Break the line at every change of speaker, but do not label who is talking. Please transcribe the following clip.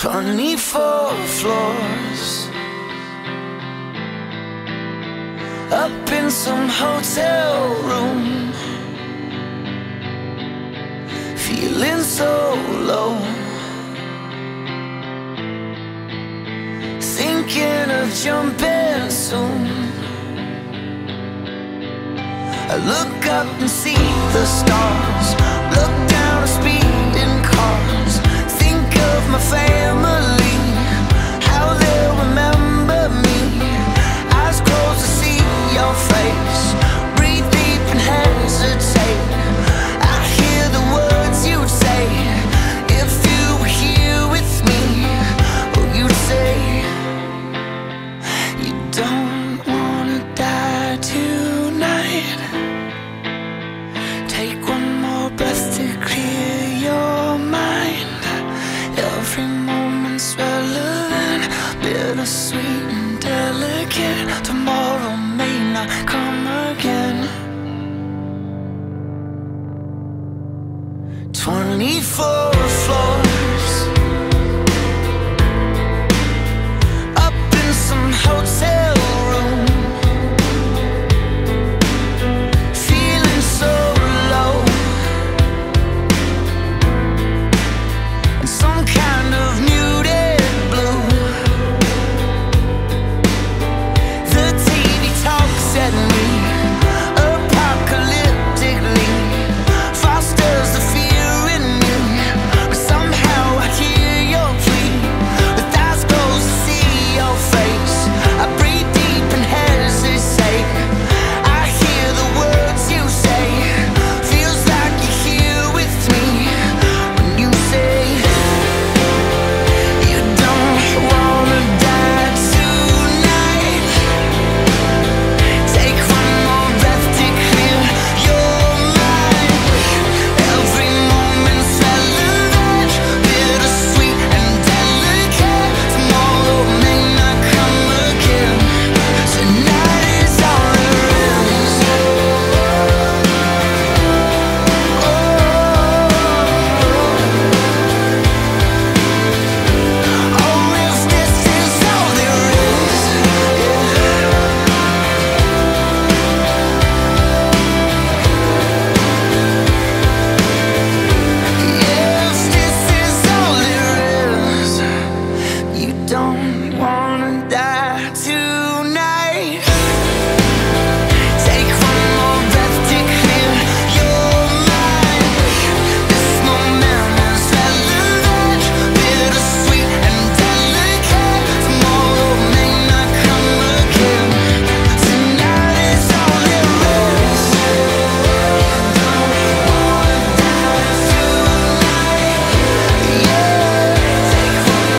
24 floors. Up in some hotel room. Feeling so low. Thinking of jumping soon. I look up and see the don't wanna die tonight Take one more breath to clear your mind. Every moment's relevant, bittersweet and delicate. Tomorrow may not come again. 24